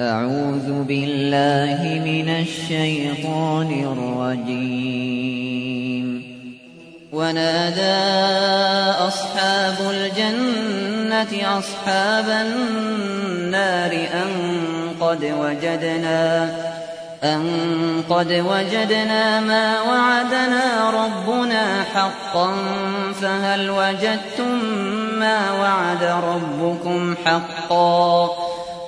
أعوذ بالله من الشيطان الرجيم. ونادى أصحاب الجنة أصحاب النار أن قد وجدنا أن قد وجدنا ما وعدنا ربنا حقا فهل وجدتم ما وعد ربكم حقا؟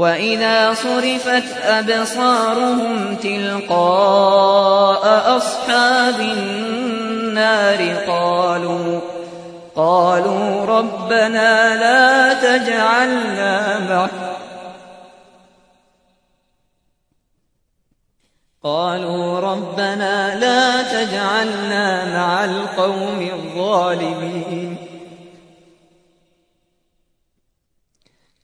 وإذا صرفت أبصارهم تلقاء أصحاب النار قالوا قالوا ربنا لا تجعلنا مع. قالوا ربنا لا تجعلنا مع القوم الظالمين.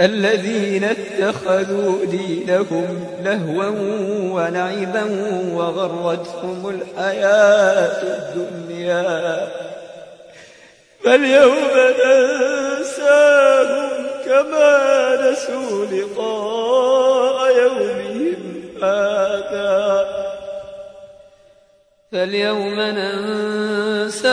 الذين اتخذوا دينهم لهوا ولعبا وغرتهم الحياة الدنيا. فاليوم ننساهم كما نسوا لقاء يومهم هذا. فاليوم ننساهم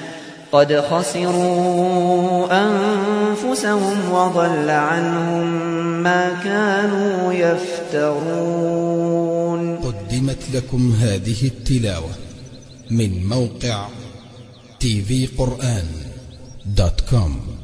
قد خسروا أنفسهم وضل عنهم ما كانوا يفترون. قدمت لكم هذه التلاوة من موقع tvقرآن دوت كوم